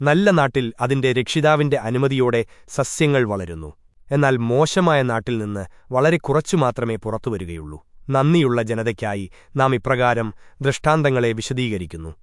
നല്ല നാട്ടിൽ അതിന്റെ രക്ഷിതാവിന്റെ അനുമതിയോടെ സസ്യങ്ങൾ വളരുന്നു. എന്നാൽ മോശമായ നാട്ടിൽ നിന്ന് വളരെ കുറച്ചു മാത്രമേ പുറത്തുവരികയുള്ളൂ. നന്ദിയുള്ള ജനതയ്ക്കായി നാം ഇപ്രകാരം ദൃഷ്ടാന്തങ്ങളെ വിശദീകരിക്കുന്നു.